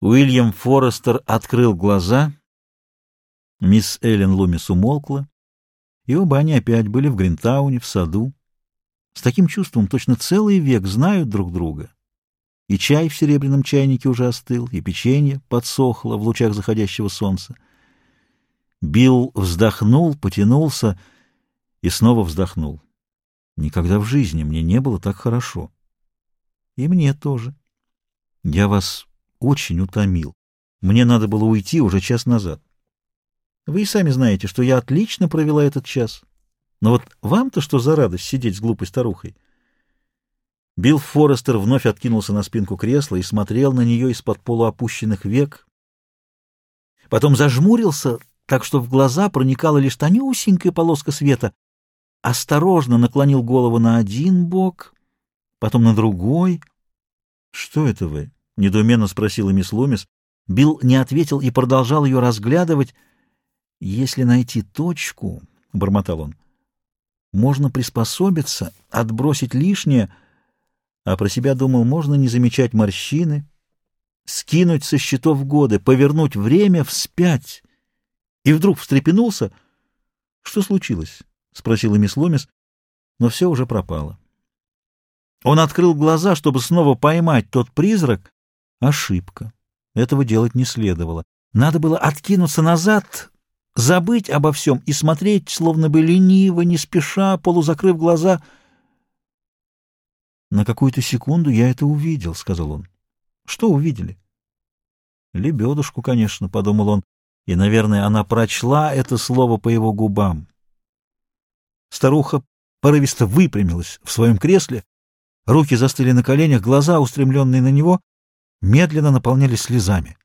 Уильям Форестер открыл глаза. Мисс Эллен Лумис умолкла, и оба они опять были в Гринтауне, в саду. С таким чувством точно целый век знают друг друга. И чай в серебряном чайнике уже остыл, и печенье подсохло в лучах заходящего солнца. Билл вздохнул, потянулся и снова вздохнул. Никогда в жизни мне не было так хорошо. И мне тоже. Я вас очень утомил. Мне надо было уйти уже час назад. Вы и сами знаете, что я отлично провела этот час. Но вот вам-то что за радость сидеть с глупой старухой? Билл Форестер вновь откинулся на спинку кресла и смотрел на нее из-под полуопущенных век. Потом зажмурился, так что в глаза проникала лишь тонюсенькая полоска света. Осторожно наклонил голову на один бок, потом на другой. — Что это вы? — недоуменно спросила мисс Лумис. Билл не ответил и продолжал ее разглядывать. — Если найти точку, — бормотал он, — можно приспособиться, отбросить лишнее — а про себя думал, можно не замечать морщины, скинуть со счетов годы, повернуть время вспять. И вдруг встрепенулся. — Что случилось? — спросила мисс Ломис, но все уже пропало. Он открыл глаза, чтобы снова поймать тот призрак. Ошибка. Этого делать не следовало. Надо было откинуться назад, забыть обо всем и смотреть, словно бы лениво, не спеша, полузакрыв глаза — на какую-то секунду я это увидел, — сказал он. — Что увидели? — Лебедушку, конечно, — подумал он, и, наверное, она прочла это слово по его губам. Старуха порывисто выпрямилась в своем кресле, руки застыли на коленях, глаза, устремленные на него, медленно наполнялись слезами.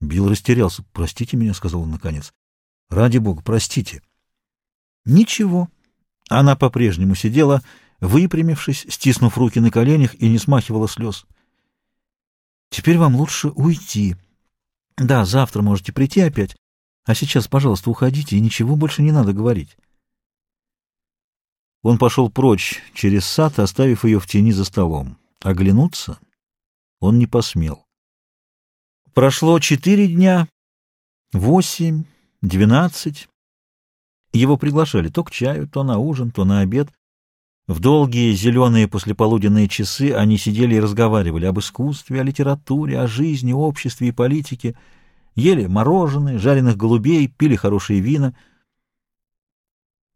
Билл растерялся. — Простите меня, — сказал он наконец. — Ради бога, простите. — Ничего. Она по-прежнему сидела, — выпрямившись, стиснув руки на коленях и не смахивала слез. «Теперь вам лучше уйти. Да, завтра можете прийти опять, а сейчас, пожалуйста, уходите, и ничего больше не надо говорить». Он пошел прочь через сад, оставив ее в тени за столом. Оглянуться он не посмел. Прошло четыре дня, восемь, двенадцать. Его приглашали то к чаю, то на ужин, то на обед. В долгие зеленые послеполуденные часы они сидели и разговаривали об искусстве, о литературе, о жизни, обществе и политике, ели мороженое, жареных голубей, пили хорошие вина.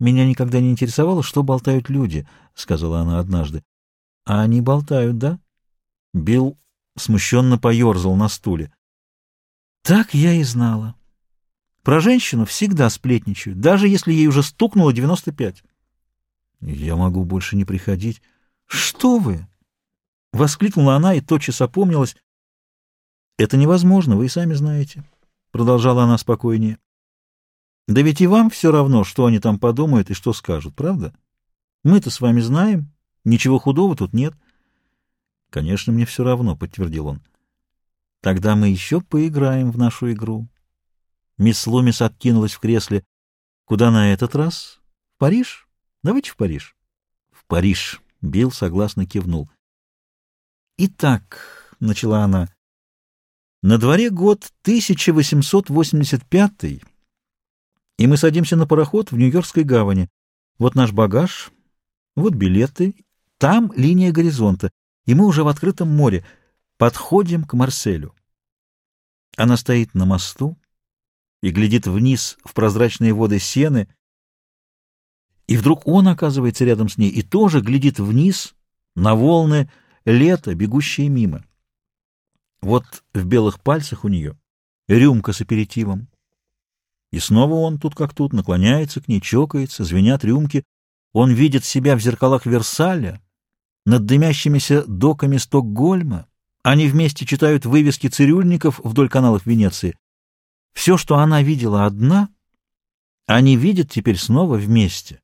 «Меня никогда не интересовало, что болтают люди», — сказала она однажды. «А они болтают, да?» Билл смущенно поерзал на стуле. «Так я и знала. Про женщину всегда сплетничают, даже если ей уже стукнуло девяносто пять». Я могу больше не приходить. Что вы? Воскликнула она и тотчас опомнилась. Это невозможно, вы и сами знаете. Продолжала она спокойнее. Да ведь и вам все равно, что они там подумают и что скажут, правда? Мы-то с вами знаем, ничего худого тут нет. Конечно, мне все равно, подтвердил он. Тогда мы еще поиграем в нашу игру. Мисс Лумис откинулась в кресле. Куда на этот раз? В Париж? Давайте в Париж. В Париж. Билл согласно кивнул. Итак, начала она, на дворе год 1885 и мы садимся на пароход в Нью-Йоркской гавани. Вот наш багаж, вот билеты, там линия горизонта, и мы уже в открытом море. Подходим к Марселю. Она стоит на мосту и глядит вниз в прозрачные воды сены, и вдруг он оказывается рядом с ней и тоже глядит вниз на волны лета, бегущие мимо. Вот в белых пальцах у нее рюмка с аперитивом. И снова он тут как тут наклоняется к ней, чокается, звенят рюмки. Он видит себя в зеркалах Версаля, над дымящимися доками Стокгольма. Они вместе читают вывески цирюльников вдоль каналов Венеции. Все, что она видела одна, они видят теперь снова вместе.